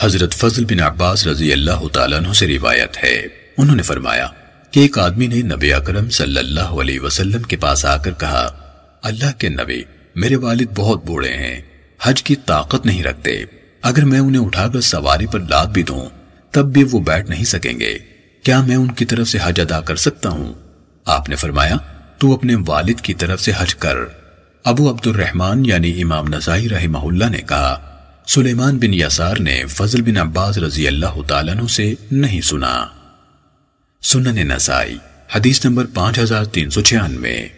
حضرت فضل بن عباس رضی اللہ تعالیٰ عنہ سے روایت ہے۔ انہوں نے فرمایا کہ ایک آدمی نے نبی اکرم صلی اللہ علیہ وسلم کے پاس آ کر کہا، اللہ کے نبی، میرے والد بہت بوڑھے ہیں، حج کی طاقت نہیں رکھتے، اگر میں انہیں اٹھا کر سواری پر لاد بھی دوں، تب بھی وہ بیٹھ نہیں سکیں گے، کیا میں ان کی طرف سے حج ادا کر سکتا ہوں؟ آپ نے فرمایا، تو اپنے والد کی طرف سے حج کر۔ ابو عبد الرحمن یعنی امام نزائی رحمہ اللہ نے کہا سلیمان بن یسار نے فضل بن عباس رضی اللہ تعالیٰ عنہ سے نہیں سنا۔ سنن نسائی، حدیث نمبر پانچ ہزار تین سو چھیانوے۔